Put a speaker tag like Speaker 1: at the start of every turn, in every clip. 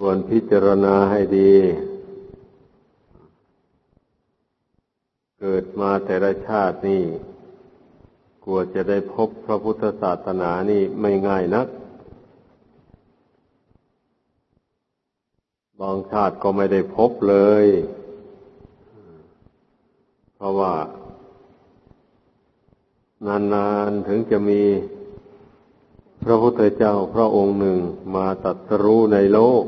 Speaker 1: ควรพิจารณาให้ดี เกิดมาแต่ละชาตินี่กลัวจะได้พบพระพุทธศาสนานี่ไม่ง่ายนัก บางชาติก็ไม่ได้พบเลย เพราะว่า นานๆถึงจะมีพระพุทธเจ้าพระองค์หนึ่งมาตัดสรู้ในโลก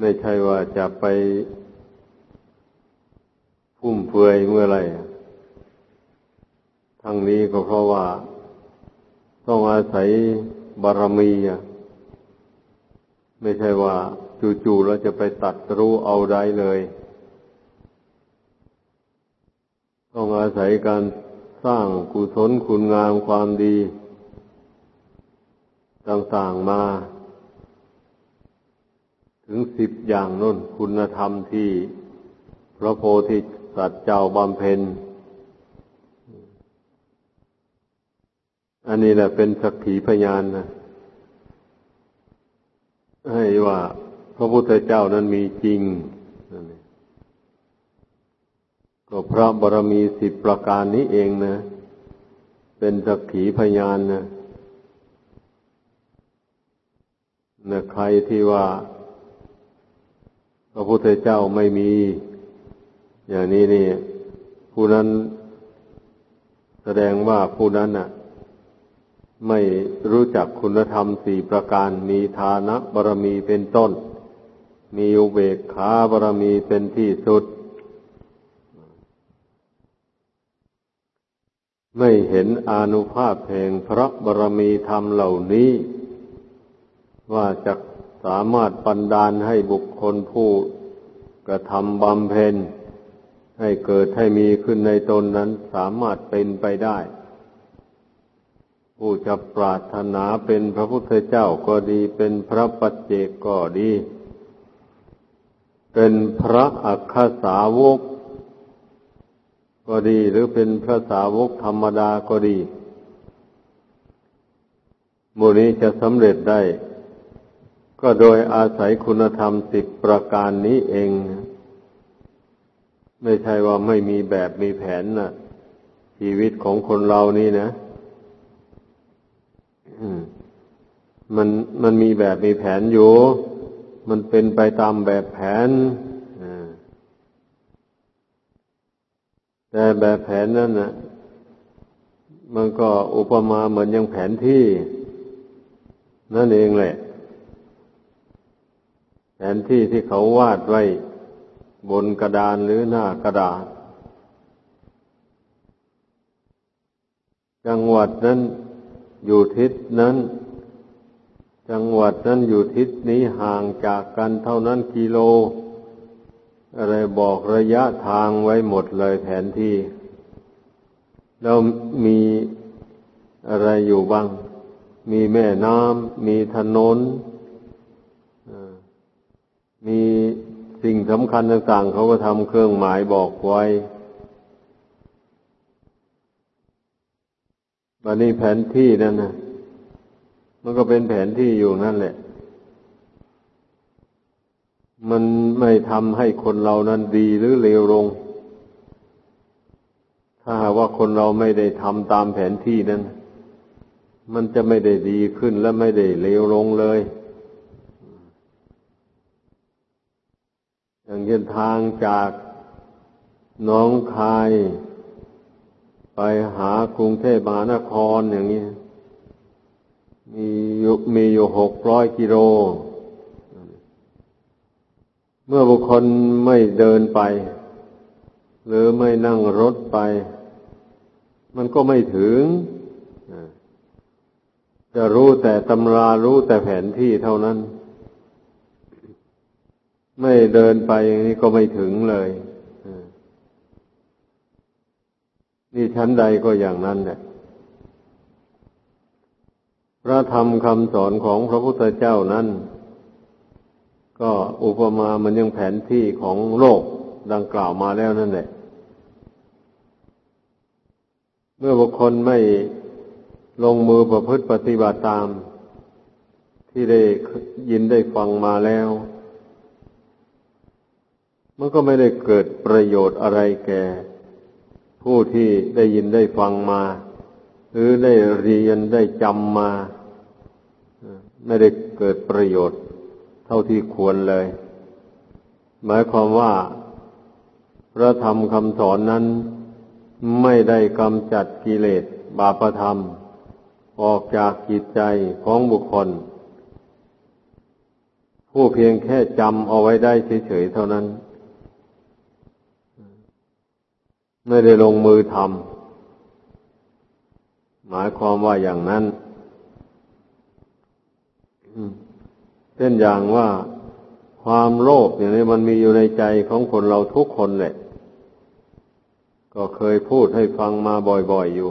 Speaker 1: ไม่ใช่ว่าจะไปพุ่มเฟือยเมื่อไรทั้งนี้ก็เพราะว่า ต้องอาศัยบารมีไม่ใช่ว่าจู่ๆเราจะไปตัดรู้เอาได้เลย ต้องอาศัยการสร้างกุศลคุณงามความดี ต่างๆมา ถึงสิบอย่างน้นคุณธรรมที่พระโพธิสัตว์เจ้าบำเพ็ญ อันนี้แหละเป็นสักขีพยานนะให้ว่าพระพุทธเจ้านั้นมีจริง ก็พระบรมีสิบประการนี้เองนะ เป็นสักขีพยานนะนะใครที่ว่า ระพุทธเจ้าไม่มี อย่างนี้นี่ ผู้นั้นแสดงว่าผู้นั้นน่ะ ไม่รู้จักคุณธรรมสี่ประการมีฐานะบารมีเป็นต้น มีอุเบกขาบารมีเป็นที่สุด ไม่เห็นอนุภาพแห่งพระบารมีธรรมเหล่านี้ ว่าจะ สามารถปันดาลให้บุคคลผู้กระทำบำเพ็ญ ให้เกิดให้มีขึ้นในตนนั้นสามารถเป็นไปได้ ผู้จะปรารถนาเป็นพระพุทธเจ้าก็ดี เป็นพระปัจเจกก็ดี เป็นพระอัคคสาวก ก็ดีหรือเป็นพระสาวกธรรมดาก็ดีมูนี้จะสำเร็จได้ ก็โดยอาศัยคุณธรรมสิบประการนี้เอง ไม่ใช่ว่าไม่มีแบบมีแผนนะชีวิตของคนเรานี่นะมันมันมีแบบมีแผนอยู่ มันเป็นไปตามแบบแผนแต่แบบแผนนั้นนะมันก็อุปมาเหมือนยังแผนที่ นั่นเองแหละ แผนที่ที่เขาวาดไว้บนกระดานหรือหน้ากระดาษ จังหวัดนั้นอยู่ทิศนั้น จังหวัดนั้นอยู่ทิศนี้ห่างจากกันเท่านั้นกิโล อะไรบอกระยะทางไว้หมดเลยแผนที่ แล้วมีอะไรอยู่บ้าง มีแม่น้ำมีถนน มีสิ่งสำคัญต่างๆเขาก็ทำเครื่องหมายบอกไว้บันนี้แผนที่นั่นนะมันก็เป็นแผนที่อยู่นั่นแหละ มันไม่ทำให้คนเรานั้นดีหรือเลวลง ถ้าหากว่าคนเราไม่ได้ทำตามแผนที่นั้น มันจะไม่ได้ดีขึ้นและไม่ได้เลวลงเลย อย่างเช่นทางจากน้องคาย ไปหากรุงเทพมหานครอย่างนี้ มีอยู่มีอยู่หกร้อยกิโล เมื่อบุคคลไม่เดินไป หรือไม่นั่งรถไป มันก็ไม่ถึง จะรู้แต่ตำรารู้แต่แผนที่เท่านั้น ไม่เดินไปอย่างนี้ก็ไม่ถึงเลยนี่ชั้นใดก็อย่างนั้นแหละ พระธรรมคำสอนของพระพุทธเจ้านั้น ก็อุปมามันยังแผนที่ของโลกดังกล่าวมาแล้วนั่นแหละ เมื่อบุคคลไม่ลงมือประพฤติปฏิบัติตามทที่ได้ยินได้ฟังมาแล้ว มันก็ไม่ได้เกิดประโยชน์อะไรแก่ ผู้ที่ได้ยินได้ฟังมา หรือได้เรียนได้จำมาไม่ได้เกิดประโยชน์เท่าที่ควรเลย หมายความว่าพระธรรมคำสอนนั้น ไม่ได้กำจัดกิเลสบาปธรรม ออกจากจิตใจของบุคคล ผู้เพียงแค่จำเอาไว้ได้เฉยๆเท่านั้น ไม่ได้ลงมือทำหมายความว่าอย่างนั้นเช่นอย่างว่าความโลภอย่างนี้มันมีอยู่ในใจของคนเราทุกคนแหละ ก็เคยพูดให้ฟังมาบ่อยๆอยู่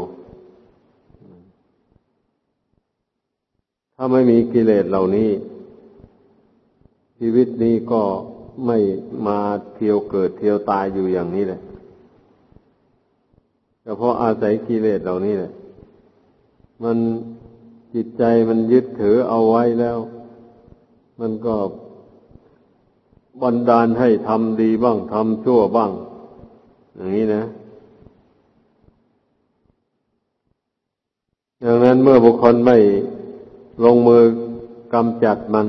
Speaker 1: ถ้าไม่มีกิเลสเหล่านี้ ชีวิตนี้ก็ไม่มาเที่ยวเกิดเที่ยวตายอยู่อย่างนี้แหละ ก็เพราะอาศัยกิเลสเหล่านี้แหละ มันจิตใจมันยึดถือเอาไว้แล้ว มันก็บันดาลให้ทำดีบ้างทำชั่วบ้าง อย่างนี้นะดังนั้นเมื่อบุคคลไม่ลงมือกำจัดมัน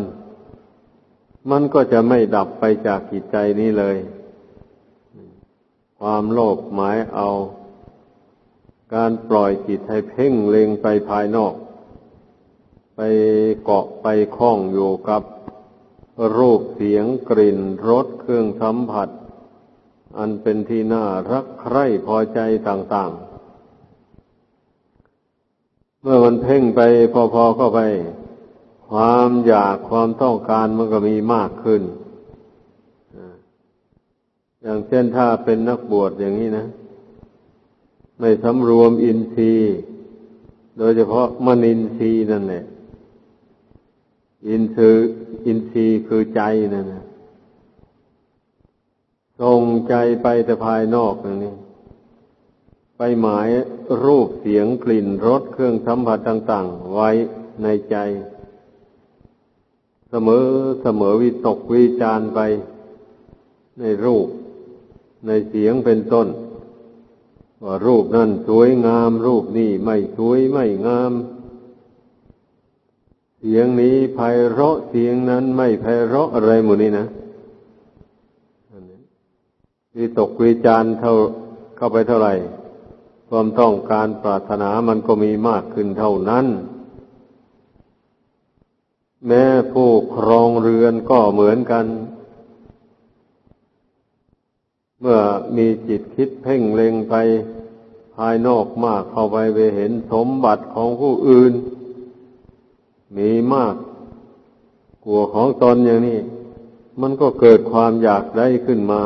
Speaker 1: มันก็จะไม่ดับไปจากจิตใจนี้เลย ความโลภหมายเอา การปล่อยจิตให้เพ่งเล็งไปภายนอก ไปเกาะไปคล้องอยู่กับรูปเสียงกลิ่นรสเครื่องสัมผัส อันเป็นที่น่ารักใคร่พอใจต่างๆ เมื่อมันเพ่งไปพอๆเข้าไป ความอยากความต้องการมันก็มีมากขึ้น อย่างเช่นถ้าเป็นนักบวชอย่างนี้นะ ไม่สำรวมอินทรีย์ โดยเฉพาะมนินทรีย์นั่นแหละอินทรีย์อินทรีย์คือใจนั่นนะส่งใจไปแต่ภายนอกอย่างนี้ไปหมายรูปเสียงกลิ่นรสเครื่องสัมผัสต่าง ๆ ไว้ในใจ เสมอเสมอวิตกวิจารไป ในรูป ในเสียงเป็นต้น ว่ารูปนั่นสวยงาม รูปนี่ไม่สวยไม่งาม เสียงนี้ไพเราะเสียงนั้นไม่ไพเราะอะไรหมดนี้นะวิตกวิจารเท่าเข้าไปเท่าไหร่ ความต้องการปรารถนามันก็มีมากขึ้นเท่านั้น แม้ผู้ครองเรือนก็เหมือนกัน เมื่อมีจิตคิดเพ่งเล็งไปภายนอกมากเข้าไปไปเห็นสมบัติของผู้อื่น มีมากกลัวของตนอย่างนี้ มันก็เกิดความอยากได้ขึ้นมา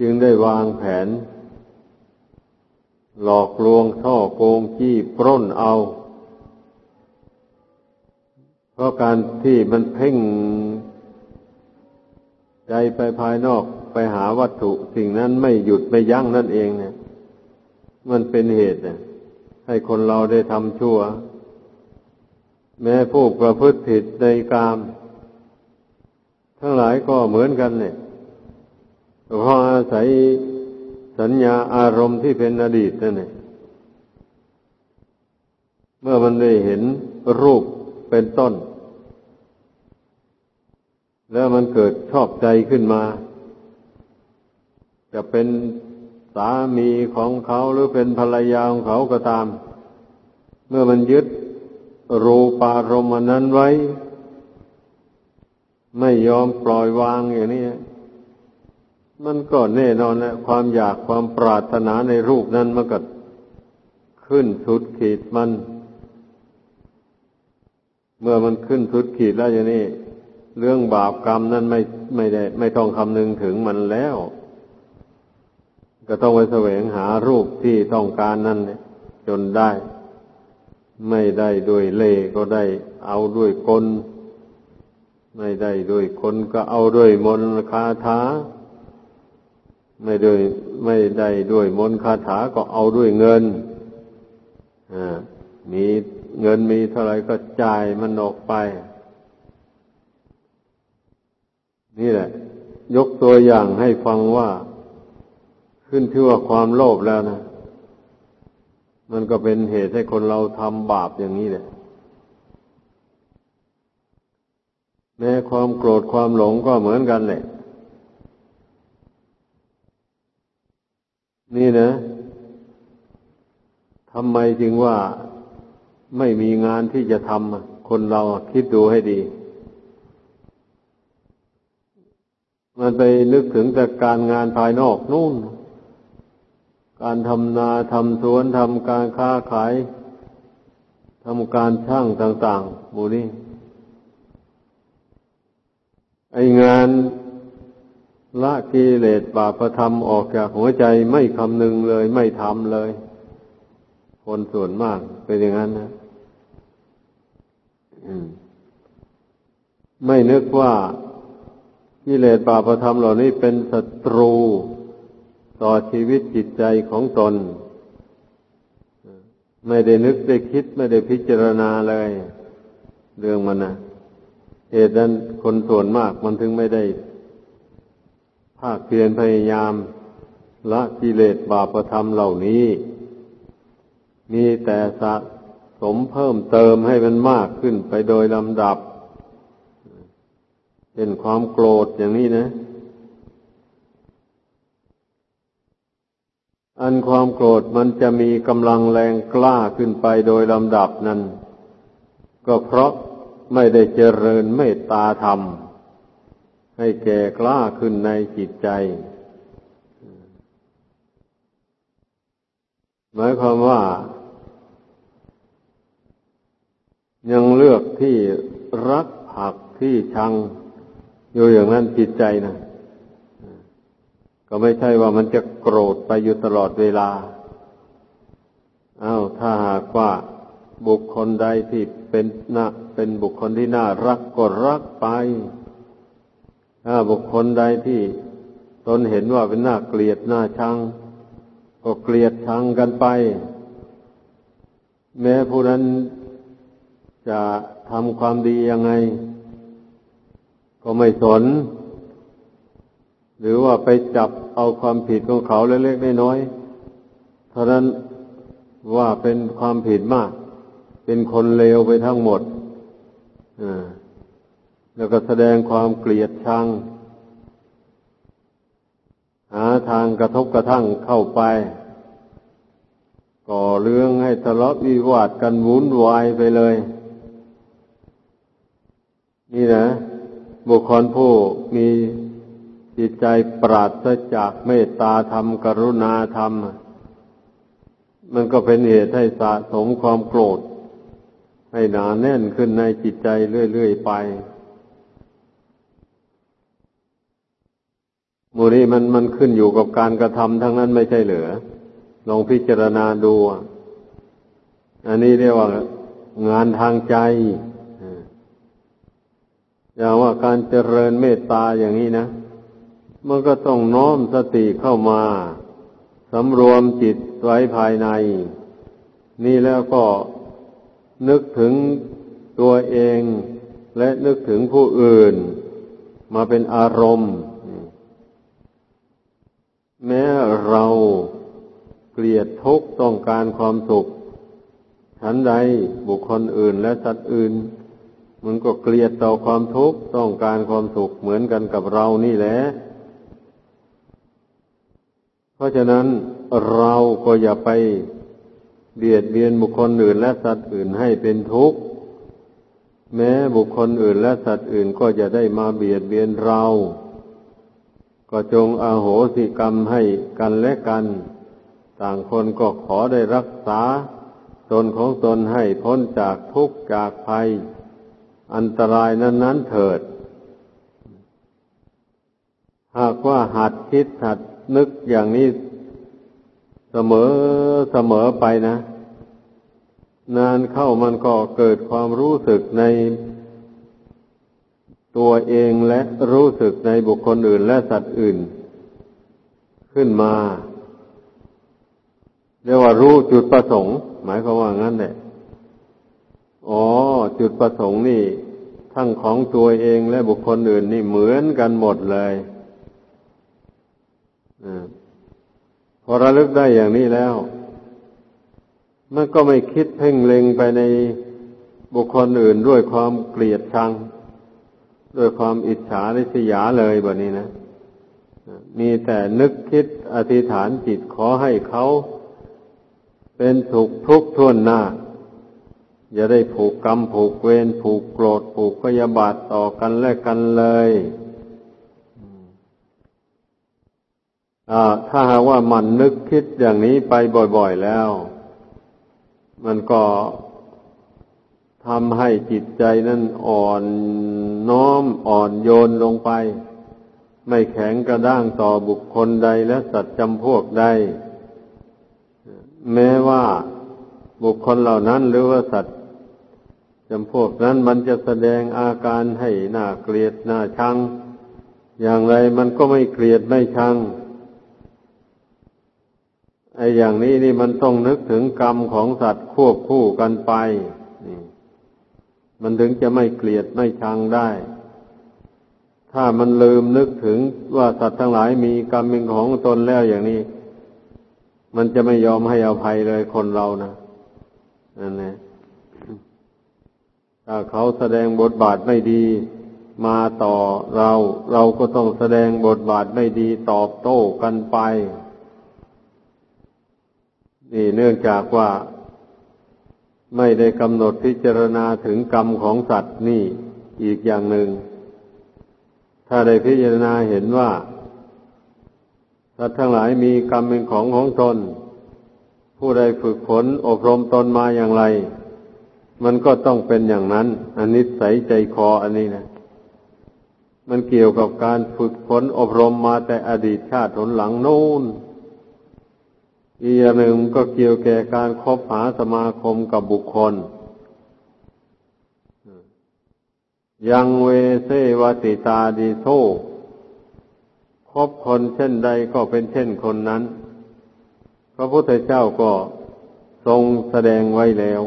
Speaker 1: จึงได้วางแผน หลอกลวงช่อโกงจี้ปล้นเอา เพราะการที่มันเพ่งใจไปภายนอก ไปหาวัตถุสิ่งนั้นไม่หยุดไม่ยั้งนั่นเองเนี่ย มันเป็นเหตุให้คนเราได้ทำชั่ว แม้ผู้ประพฤติผิดในกาม ทั้งหลายก็เหมือนกันเนี่ยเพราะอาศัยสัญญาอารมณ์ที่เป็นอดีตนั่นเองเมื่อมันได้เห็นรูปเป็นต้น แล้วมันเกิดชอบใจขึ้นมา จะเป็นสามีของเขาหรือเป็นภรรยาของเขาก็ตาม เมื่อมันยึดรูปารมณ์นั้นไว้ ไม่ยอมปล่อยวางอย่างนี้มันก็แน่นอนนะความอยากความปรารถนาในรูปนั้นมันก็ขึ้นสุดขีดมัน เมื่อมันขึ้นสุดขีดแล้วอย่างนี้ เรื่องบาปกรรมนั้นไม่ไม่ได้ ไม่ต้องคำนึงถึงมันแล้ว ก็ต้องไปแสวงหารูปที่ต้องการนั่นจนได้ ไม่ได้ด้วยเล่ก็ได้เอาด้วยกล ไม่ได้ด้วยคนก็เอาด้วยมนคาถา ไม่ด้วยไม่ได้ด้วยมนคาถาก็เอาด้วยเงินมีเงินมีเท่าไรก็จ่ายมันออกไป นี่แหละ ยกตัวอย่างให้ฟังว่า ขึ้นชื่อว่าความโลภแล้วนะ มันก็เป็นเหตุให้คนเราทำบาปอย่างนี้แหละแม้ความโกรธความหลงก็เหมือนกันแหละ นี่นะทำไมจึงว่าไม่มีงานที่จะทำคนเราคิดดูให้ดี มันไปนึกถึงแต่การงานภายนอกนู่น การทำนาทำสวนทำการค้าขายทำการช่างต่างๆหมู่นี้ไองานละกิเลสบาปธรรมออกจากหัวใจไม่คำนึงเลยไม่ทำเลย คนส่วนมากเป็นอย่างนั้นนะไม่นึกว่ากิเลสบาปธรรมเหล่านี้เป็นศัตรู ต่อชีวิตจิตใจของตน ไม่ได้นึกได้คิดไม่ได้พิจารณาเลย เรื่องมันนะเหตุนั้นคนส่วนมากมันถึงไม่ได้ ภาคเพียรพยายาม ละกิเลสบาปธรรมเหล่านี้ มีแต่สะสมเพิ่มเติมให้มันมากขึ้นไปโดยลำดับ เป็นความโกรธอย่างนี้นะ อันความโกรธมันจะมีกำลังแรงกล้าขึ้นไปโดยลำดับนั้น ก็เพราะไม่ได้เจริญเมตตาธรรม ให้แก่กล้าขึ้นในจิตใจ หมายความว่า ยังเลือกที่รักผักที่ชังอยู่อย่างนั้นจิตใจนะก็ไม่ใช่ว่ามันจะ โกรธไปอยู่ตลอดเวลาอา้าวถ้าหากว่าบุคคลใดที่เป็นน่าเป็นบุคคลที่น่ารักก็รักไป ถ้าบุคคลใดที่ตนเห็นว่าเป็นน่าเกลียดน่าชัง ก็เกลียดชังกันไป แม้ผู้นั้นจะทำความดียังไง ก็ไม่สน หรือว่าไปจับ เอาความผิดของเขาเล็กๆน้อยๆเท่านั้นว่าเป็นความผิดมาก เป็นคนเลวไปทั้งหมดแล้วก็แสดงความเกลียดชัง หาทางกระทบกระทั่งเข้าไป ก่อเรื่องให้ทะเลาะวิวาทกันวุ่นวายไปเลย นี่นะ บุคคลผู้มี จิตใจปราศจากเมตตาธรรม กรุณาธรรม มันก็เป็นเหตุให้สะสมความโกรธ ให้หนาแน่นขึ้นในจิตใจเรื่อยๆไปมูนี้มันมันขึ้นอยู่กับการกระทำทั้งนั้นไม่ใช่เหลือ ลองพิจารณาดู อันนี้เรียกว่างานทางใจอย่างว่าการเจริญเมตตาอย่างนี้นะ มันก็ต้องน้อมสติเข้ามาสำรวมจิตไว้ภายใน นี่แล้วก็นึกถึงตัวเองและนึกถึงผู้อื่น มาเป็นอารมณ์ แม้เราเกลียดทุกข์ต้องการความสุขฉันใดบุคคลอื่นและสัตว์อื่น มันก็เกลียดต่อความทุกข์ต้องการความสุขเหมือนกันกับเรานี่แหละ ราะฉะนั้นเราก็อย่าไปเบียดเบียนบุคคลอื่นและสัตว์อื่นให้เป็นทุกข์ แม้บุคคลอื่นและสัตว์อื่นก็จะได้มาเบียดเบียนเรา ก็จงอาโหสิกรรมให้กันและกัน ต่างคนก็ขอได้รักษา ตนของตนให้พ้นจากทุกข์จากภัย อันตรายนั้น ๆเถิด หากว่าหัดคิดหัด นึกอย่างนี้เสมอเสมอไปนะ นานเข้ามันก็เกิดความรู้สึกในตัวเองและรู้สึกในบุคคลอื่นและสัตว์อื่น ขึ้นมา เรียกว่ารู้จุดประสงค์ หมายความว่างั้นแหละ อ๋อ จุดประสงค์นี่ ทั้งของตัวเองและบุคคลอื่นนี่เหมือนกันหมดเลย พอระลึกได้อย่างนี้แล้ว มันก็ไม่คิดเพ่งเล็งไปในบุคคลอื่นด้วยความเกลียดชัง ด้วยความอิจฉาริษยาเลยแบบนี้นะ มีแต่นึกคิดอธิษฐานจิตขอให้เขาเป็นสุขทุกข์ทวนหน้า อย่าได้ผูกกรรมผูกเวรผูกโกรธผูกพยาบาทต่อกันและกันเลย ถ้าหากว่ามันนึกคิดอย่างนี้ไปบ่อย ๆแล้ว มันก็ทำให้จิตใจนั้นอ่อนน้อมอ่อนโยนลงไป ไม่แข็งกระด้างต่อบุคคลใดและสัตว์จำพวกใด แม้ว่าบุคคลเหล่านั้นหรือว่าสัตว์จำพวกนั้นมันจะแสดงอาการให้หน่าเกลียดหน่าชัง อย่างไรมันก็ไม่เกลียดไม่ชัง ไอ้อย่างนี้นี่มันต้องนึกถึงกรรมของสัตว์ควบคู่กันไป มันถึงจะไม่เกลียดไม่ชังได้ ถ้ามันลืมนึกถึงว่าสัตว์ทั้งหลายมีกรรมเป็นของตนแล้วอย่างนี้ มันจะไม่ยอมให้อภัยเลยคนเรานะนั่นแหละถ้าเขาแสดงบทบาทไม่ดีมาต่อเรา เราก็ต้องแสดงบทบาทไม่ดีตอบโต้กันไป นี่เนื่องจากว่าไม่ได้กำหนดพิจารณาถึงกรรมของสัตว์นี่อีกอย่างหนึ่ง ถ้าได้พิจารณาเห็นว่า สัตว์ทั้งหลายมีกรรมเป็นของของตน ผู้ใดฝึกฝนอบรมตนมาอย่างไร มันก็ต้องเป็นอย่างนั้น อันนี้ใสใจคออันนี้นะ มันเกี่ยวกับการฝึกฝนอบรมมาแต่อดีตชาติหนหลังโน้น อีกอย่างหนึ่งก็เกี่ยวแก่การคบหาสมาคมกับบุคคล ยังเวเซวติตาดีโซคบคนเช่นใดก็เป็นเช่นคนนั้น พระพุทธเจ้าก็ทรงแสดงไว้แล้ว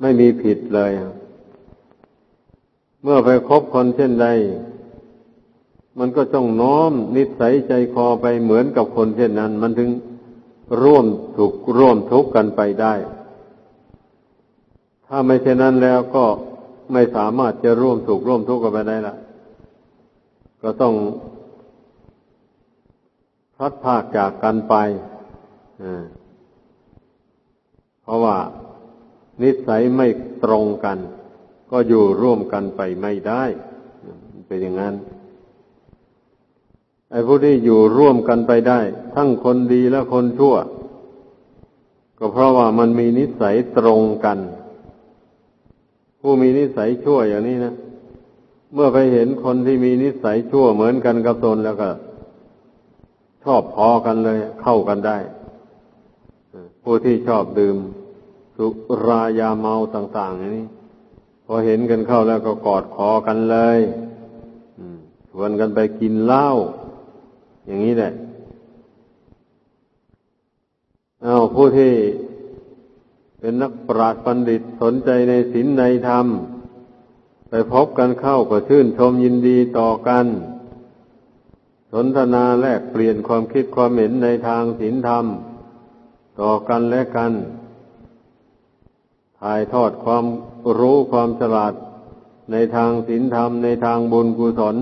Speaker 1: ไม่มีผิดเลย เมื่อไปคบคนเช่นใด มันก็ต้องน้อมนิสัยใจคอไปเหมือนกับคนเช่นนั้น มันถึงร่วมถูกร่วมทุกข์กันไปได้ ถ้าไม่เช่นนั้นแล้วก็ไม่สามารถจะร่วมถูกร่วมทุกข์กันไปได้ละก็ต้องพัดภาคจากกันไปเพราะว่านิสัยไม่ตรงกัน ก็อยู่ร่วมกันไปไม่ได้ เป็นอย่างนั้น ไอ้ผู้ที่อยู่ร่วมกันไปได้ ทั้งคนดีและคนชั่ว ก็เพราะว่ามันมีนิสัยตรงกัน ผู้มีนิสัยชั่วอย่างนี้นะเมื่อไปเห็นคนที่มีนิสัยชั่วเหมือนกันกับตนแล้วก็ ชอบพอกันเลย เข้ากันได้ผู้ที่ชอบดื่ม สุรายาเมาต่าง ๆ อย่างนี้พอเห็นกันเข้าแล้วก็กอดคอกันเลยชวนกันไปกินเหล้า อย่างนี้แหละเอาผู้ที่เป็นนักปราชญ์บัณฑิตสนใจในศีลในธรรม ไปพบกันเข้าก็ชื่นชมยินดีต่อกัน สนทนาแลกเปลี่ยนความคิดความเห็นในทางศีลธรรม ต่อกันและกัน ถ่ายทอดความรู้ความฉลาดในทางศีลธรรมในทางบุญกุศล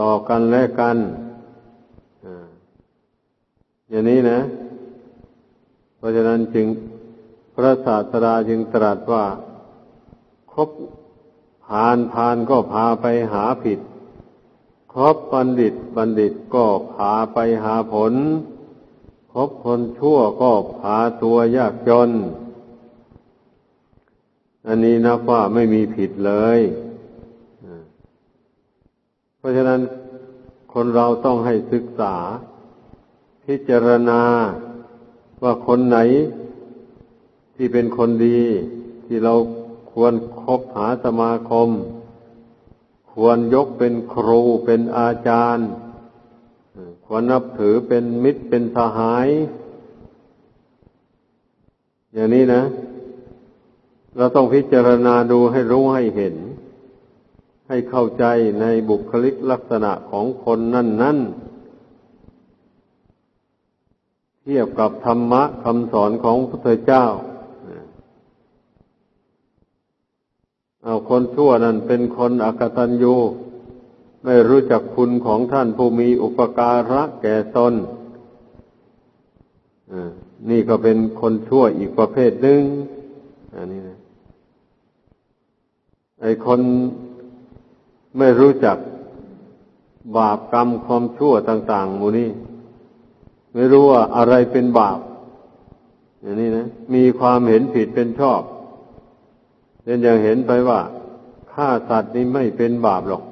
Speaker 1: ต่อกันและกัน อย่างนี้นะ เพราะฉะนั้นจึงพระศาสดาจึงตรัสว่าคบผ่านผ่านก็พาไปหาผิด คบบัณฑิตบัณฑิตก็พาไปหาผล คบคนชั่วก็พาตัวยากจน อันนี้นับว่าไม่มีผิดเลย เพราะฉะนั้นคนเราต้องให้ศึกษา พิจารณาว่าคนไหนที่เป็นคนดี ที่เราควรครบหาสมาคม ควรยกเป็นครูเป็นอาจารย์ ควรนับถือเป็นมิตรเป็นสหาย อย่างนี้นะ เราต้องพิจารณาดูให้รู้ให้เห็น ให้เข้าใจในบุคลิกลักษณะของคนนั่นนั่น เทียบกับธรรมะคำสอนของพระพุทธเจ้าเอาคนชั่วนั่นเป็นคนอกตัญญูไม่รู้จักคุณของท่านผู้มีอุปการะแก่ตนนี่ก็เป็นคนชั่วอีกประเภทหนึ่งอันนี้นะไอคนไม่รู้จักบาปกรรมความชั่วต่าง ๆ มูนี่ ไม่รู้ว่าอะไรเป็นบาป อย่างนี้นะ มีความเห็นผิดเป็นชอบเช่นอย่างเห็นไปว่าฆ่าสัตว์นี่ไม่เป็นบาปหรอก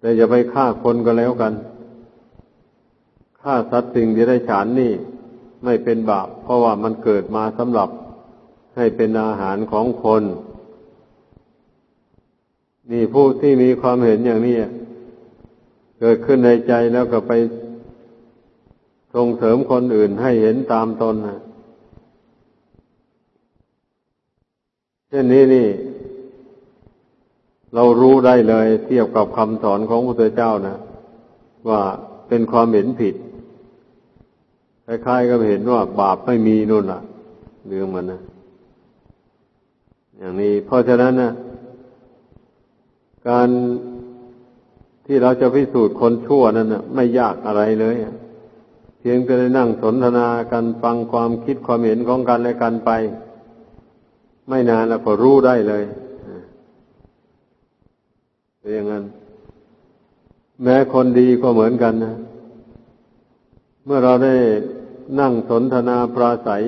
Speaker 1: แต่อย่าไปฆ่าคนก็แล้วกันฆ่าสัตว์สิ่งที่ได้ฉานนี่ไม่เป็นบาป เพราะว่ามันเกิดมาสำหรับให้เป็นอาหารของคน นี่ผู้ที่มีความเห็นอย่างนี้เกิดขึ้นในใจแล้วก็ไป ส่งเสริมคนอื่นให้เห็นตามตนนะเช่นนี้นี่ เรารู้ได้เลยเทียบกับคำสอนของพระพุทธเจ้านะว่าเป็นความเห็นผิดคล้ายๆก็เห็นว่าบาปไม่มีนู่นล่ะเรื่องมันนะอย่างนี้เพราะฉะนั้นนะการที่เราจะพิสูจน์คนชั่วนั้นนะไม่ยากอะไรเลยเพียงแต่ได้นั่งสนทนากันฟังความคิดความเห็นของกันและกันไป ไม่นานแล้วก็รู้ได้เลยเป็นอย่างนั้น แม้คนดีก็เหมือนกันนะ เมื่อเราได้นั่งสนทนาปราศัย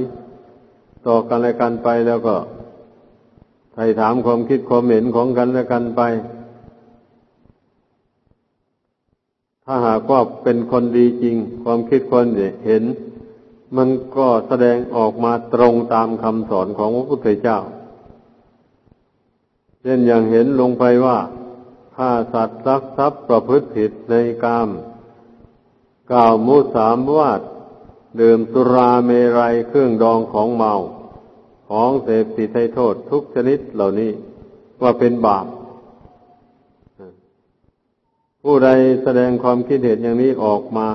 Speaker 1: ต่อกันและกันไปแล้วก็ไถ่ถามความคิดความเห็นของกันและกันไป ถ้าหากว่าเป็นคนดีจริง ความคิดคนเห็น มันก็แสดงออกมาตรงตามคำสอนของพระพุทธเจ้า เช่นอย่างเห็นลงไปว่าฆ่าสัตว์รักทรัพย์ประพฤติผิดในกามกล่าวมุสามวาดดื่มสุราเมรัยเครื่องดองของเมา ของเสพติดให้โทษทุกชนิดเหล่านี้ว่าเป็นบาป ผู้ใดแสดงความคิดเห็นอย่างนี้ออกมา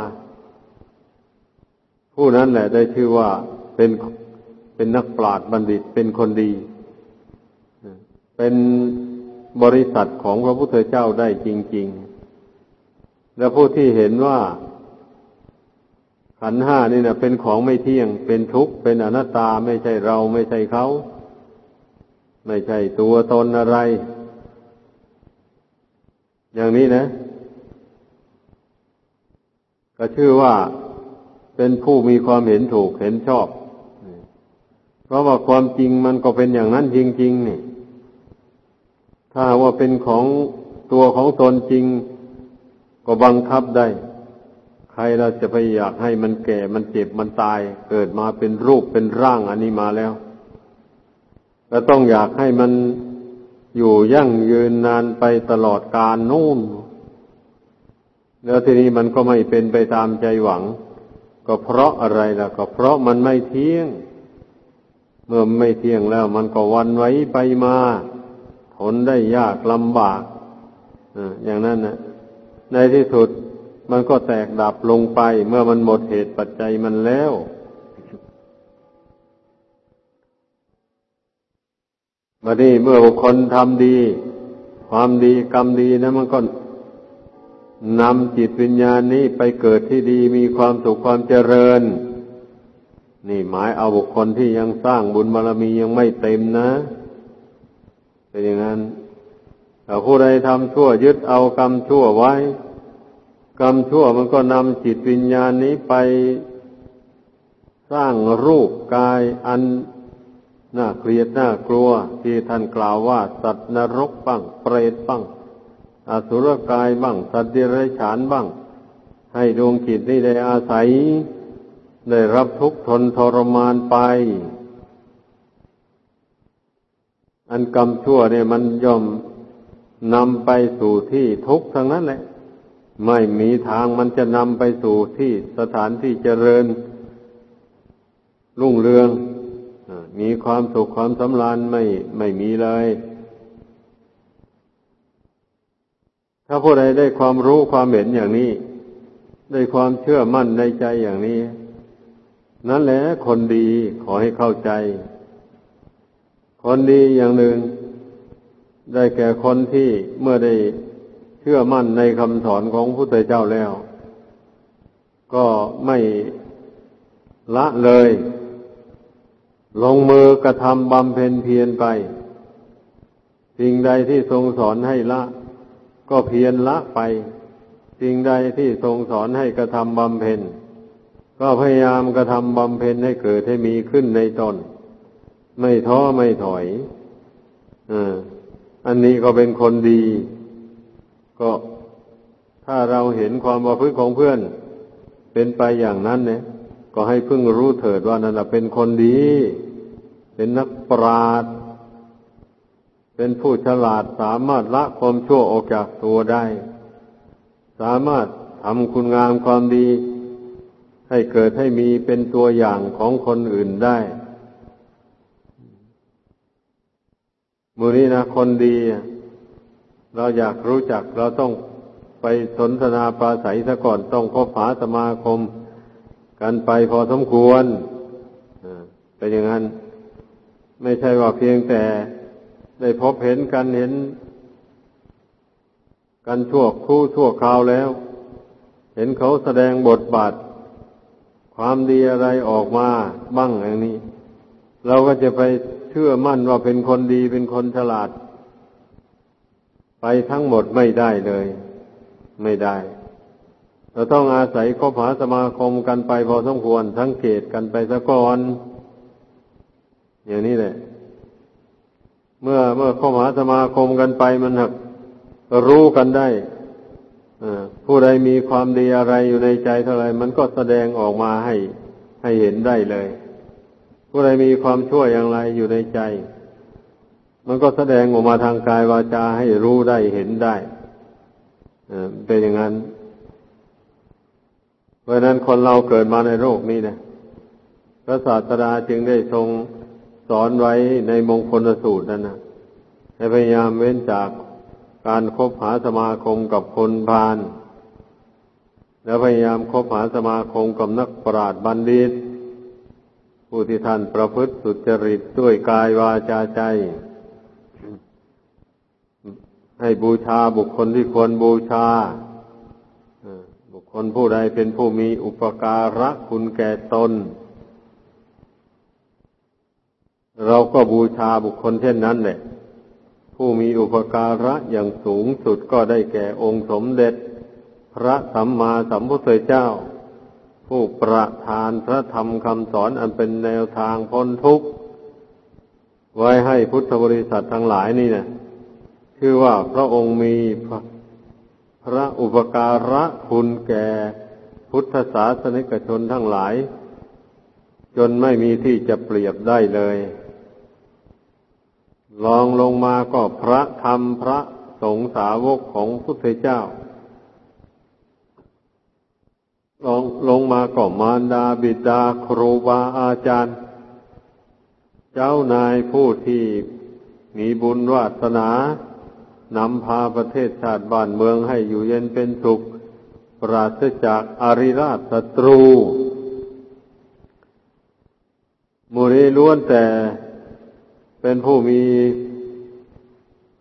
Speaker 1: ผู้นั้นแหละได้ชื่อว่าเป็นเป็นนักปราชญ์บัณฑิตเป็นคนดี เป็นบริษัทของพระพุทธเจ้าได้จริง ๆ และผู้ที่เห็นว่าขันห้านี่นะเป็นของไม่เที่ยง เป็นทุกข์เป็นอนัตตาไม่ใช่เราไม่ใช่เขา ไม่ใช่ตัวตนอะไร อย่างนี้นะ ก็ชื่อว่าเป็นผู้มีความเห็นถูกเห็นชอบ เพราะว่าความจริงมันก็เป็นอย่างนั้นจริง ๆ นี่ ถ้าว่าเป็นของตัวของตนจริง ก็บังคับได้ ใครเราจะไปอยากให้มันแก่ มันเจ็บ มันตาย เกิดมาเป็นรูปเป็นร่างอันนี้มาแล้วก็ต้องอยากให้มันอยู่ยั่งยืนนานไปตลอดกาลนู่น แล้วทีนี้มันก็ไม่เป็นไปตามใจหวัง ก็เพราะอะไรล่ะ ก็เพราะมันไม่เที่ยง เมื่อไม่เที่ยงแล้ว มันก็วันไว้ไปมาทนได้ยากลำบากอย่างนั้นนะในที่สุดมันก็แตกดับลงไป เมื่อมันหมดเหตุปัจจัยมันแล้วมาดีเมื่อบุคคลทำดี ความดีกรรมดีนะมันก็ นำจิตวิญญาณนี้ไปเกิดที่ดีมีความสุขความเจริญ นี่หมายเอาบุคคลที่ยังสร้างบุญบารมียังไม่เต็มนะเป็นอย่างนั้นแต่ผู้ใดทำชั่วยึดเอากรรมชั่วไว้ กรรมชั่วมันก็นำจิตวิญญาณนี้ไปสร้างรูปกายอันน่าเกลียดน่ากลัว ที่ท่านกล่าวว่า สัตว์นรกบ้างเปรตบ้าง อสุรกายบ้าง สัตว์เดรัจฉานบ้าง ให้ดวงจิตนี้ได้อาศัย ได้รับทุกข์ทนทรมานไป อันกรรมชั่วเนี่ยมันย่อมนำไปสู่ที่ทุกข์ทั้งนั้นแหละ ไม่มีทางมันจะนำไปสู่ที่สถานที่เจริญ รุ่งเรือง มีความสุขความสำราญไม่ไม่มีเลย ถ้าผู้ใดได้ความรู้ความเห็นอย่างนี้ ได้ความเชื่อมั่นในใจอย่างนี้ นั่นแหละคนดีขอให้เข้าใจ คนดีอย่างหนึ่ง ได้แก่คนที่เมื่อได้เชื่อมั่นในคำสอนของพระพุทธเจ้าแล้ว ก็ไม่ละเลย ลงมือกระทำบำเพ็ญเพียรไป สิ่งใดที่ทรงสอนให้ละ ก็เพียรละไป สิ่งใดที่ทรงสอนให้กระทำบำเพ็ญ ก็พยายามกระทำบำเพ็ญให้เกิดให้มีขึ้นในตน ไม่ท้อไม่ถอยอันนี้ก็เป็นคนดี ก็ถ้าเราเห็นความประพฤติของเพื่อน เป็นไปอย่างนั้นเนี่ย ก็ให้พึ่งรู้เถิดว่านั่นเป็นคนดี เป็นนักปราชญ์ เป็นผู้ฉลาดสามารถละความชั่วออกจากตัวได้ สามารถทำคุณงามความดี ให้เกิดให้มีเป็นตัวอย่างของคนอื่นได้มูนี้นะคนดี เราอยากรู้จักเราต้องไปสนทนาปราศัยซะก่อนต้องคบหาสมาคม กันไปพอสมควรเป็นอย่างนั้น ไม่ใช่ว่าเพียงแต่ ได้พบเห็นกันเห็น กันชั่วคู่ชั่วคราวแล้ว เห็นเขาแสดงบทบาท ความดีอะไรออกมาบ้างอย่างนี้ เราก็จะไปเชื่อมั่นว่าเป็นคนดีเป็นคนฉลาด ไปทั้งหมดไม่ได้เลย ไม่ได้ เราต้องอาศัยคบหาสมาคมกันไปพอสมควรสังเกตกันไปซะก่อนอย่างนี้แหละ เมื่อเมื่อคบหาสมาคมกันไปมันหักรู้กันได้ผู้ใดมีความดีอะไรอยู่ในใจเท่าไรมันก็แสดงออกมาให้ให้เห็นได้เลย ผู้ใดมีความชั่วอย่างไรอยู่ในใจ มันก็แสดงออกมาทางกายวาจาให้รู้ได้เห็นได้เป็นอย่างนั้น เพราะนั้นคนเราเกิดมาในโลกนี้นะพระศาสดาจึงได้ทรง อนไว้ในมงคลสูตรนั่นนะให้พยายามเว้นจากการคบหาสมาคมกับคนพาลแล้วพยายามคบหาสมาคมกับนักปราชญ์บัณฑิต ผู้ที่ท่านประพฤติสุจริตด้วยกายวาจาใจ ให้บูชาบุคคลที่ควรบูชา บุคนผู้ใดเป็นผู้มีอุปการะคุณแก่ตน เราก็บูชาบุคคลเช่นนั้นแหละผู้มีอุปการะอย่างสูงสุดก็ได้แก่องค์สมเด็จ พระสัมมาสัมพุทธเจ้า ผู้ประทานพระธรรมคำสอนอันเป็นแนวทางพ้นทุกข์ ไว้ให้พุทธบริษัททั้งหลายนี่นะคือว่าพระองค์มีพระอุปการะคุณแก่พุทธศาสนิกชนทั้งหลาย จนไม่มีที่จะเปรียบได้เลย ลองลงมาก็พระธรรมพระสงฆ์สาวกของพุทธเจ้า ลองลงมาก็มารดาบิดาครูบาอาจารย์ เจ้านายผู้ที่มีบุญวาสนานำพาประเทศชาติบ้านเมืองให้อยู่เย็นเป็นสุข ปราศจากอาริราชศัตรูมูนีล้วนแต่ เป็นผู้มี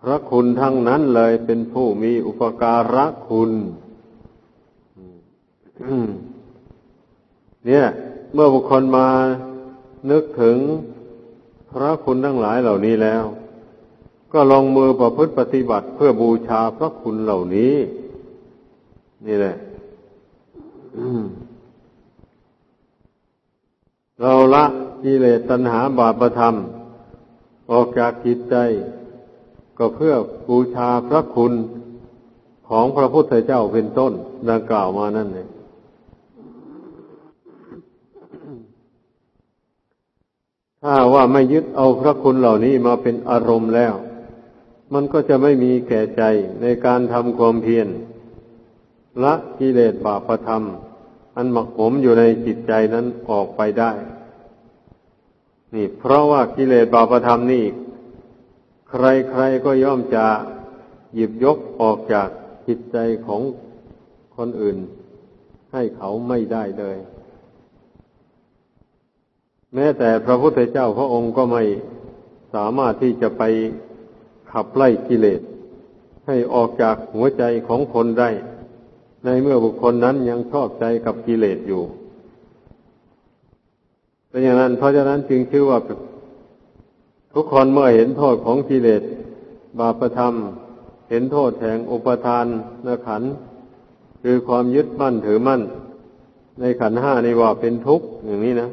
Speaker 1: พระคุณทั้งนั้นเลย เป็นผู้มีอุปการะคุณ เนี่ย เมื่อบุคคลมานึกถึงพระคุณทั้งหลายเหล่านี้แล้ว ก็ลงมือประพฤติปฏิบัติเพื่อบูชาพระคุณเหล่านี้ นี่แหละเราละกิเลสตัณหาบาปธรรม ออกจากจิตใจ ก็เพื่อบูชาพระคุณของพระพุทธเจ้าเป็นต้นดังกล่าวมานั่นเองถ้าว่าไม่ยึดเอาพระคุณเหล่านี้มาเป็นอารมณ์แล้ว มันก็จะไม่มีแก่ใจในการทำความเพียรละกิเลสบาปธรรม อันหมักหมอยู่ในจิตใจนั้นออกไปได้ นี่ เพราะว่ากิเลสบาปธรรมนี่ ใครๆก็ย่อมจะหยิบยกออกจากจิตใจของคนอื่น ให้เขาไม่ได้เลย แม้แต่พระพุทธเจ้าพระองค์ก็ไม่สามารถที่จะไปขับไล่กิเลส ให้ออกจากหัวใจของคนได้ ในเมื่อบุคคลนั้นยังชอบใจกับกิเลสอยู่ เป็นอย่างนั้น เพราะฉะนั้นจึงชื่อว่าทุกคนเมื่อเห็นโทษของกิเลสบาปธรรม เห็นโทษแห่งอุปทานนขัน คือความยึดมั่นถือมั่น ในขันห้านี่ว่าเป็นทุกข์อย่างนี้นะ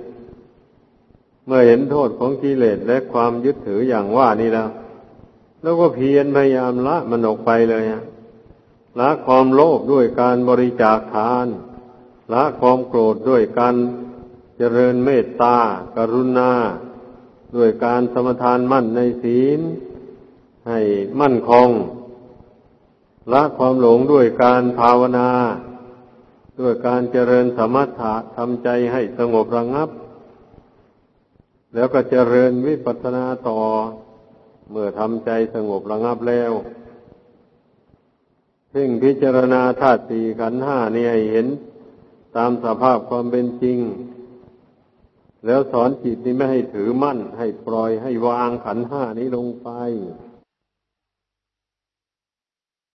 Speaker 1: เมื่อเห็นโทษของกิเลสและความยึดถืออย่างว่านี่แล้ว แล้วก็เพียรพยายามละมันออกไปเลยฮะละความโลภด้วยการบริจาคทาน ละความโกรธด้วยการ เจริญเมตตา กรุณา ด้วยการสมทานมั่นในศีล ให้มั่นคง ละความหลงด้วยการภาวนา ด้วยการเจริญสมถะทำใจให้สงบระงับ แล้วก็เจริญวิปัสสนาต่อ เมื่อทำใจสงบระงับแล้วเพ่งพิจารณาธาตุสี่ขันห้านี่ให้เห็นตามสภาพความเป็นจริง แล้วสอนจิตนี้ไม่ให้ถือมั่น ให้ปล่อยให้วางขันห้านี้ลงไป